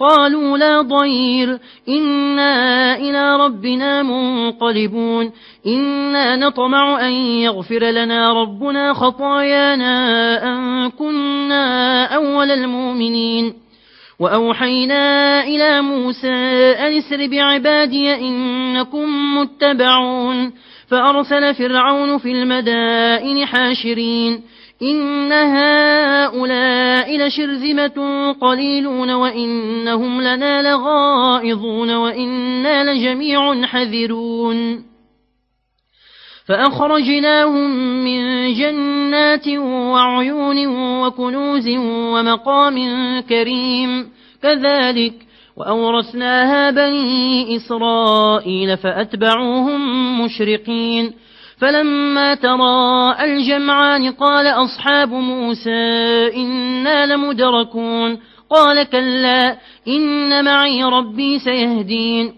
قالوا لا ضير إنا إلى ربنا منقلبون إنا نطمع أن يغفر لنا ربنا خطايانا أن كنا أول المؤمنين. وأوحينا إلى موسى أن اسر بعبادي إنكم متبعون. فأرسل فرعون في المدائن حاشرين. إن هؤلاء لشرذمة قليلون وإنهم لنا لغائظون وإنا لجميع حذرون. فأخرجناهم من جنات وعيون وكنوز ومقام كريم. كذلك وأورثناها بني إسرائيل فأتبعوهم مشرقين. فلما ترى الجمعان قال أصحاب موسى إنا لمدركون قال كلا إن معي ربي سيهدين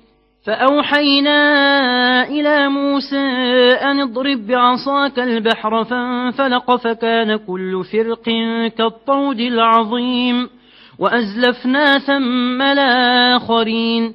فأوحينا إلى موسى أن اضرب بعصاك البحر فانفلق فكان كل فرق كالطود العظيم وأزلفنا ثم الآخرين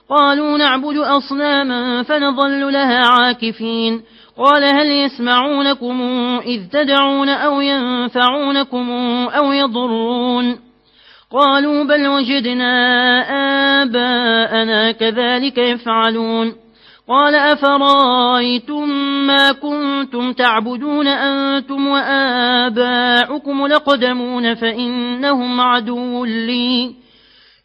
قالوا نعبد أصناما فنظل لها عاكفين. قال هل يسمعونكم إذ تدعون أو ينفعونكم أو يضرون؟ قالوا بل وجدنا آباءنا كذلك يفعلون. قال أفرأيتم ما كنتم تعبدون أنتم وآباؤكم لقدمون فإنهم عدو لي.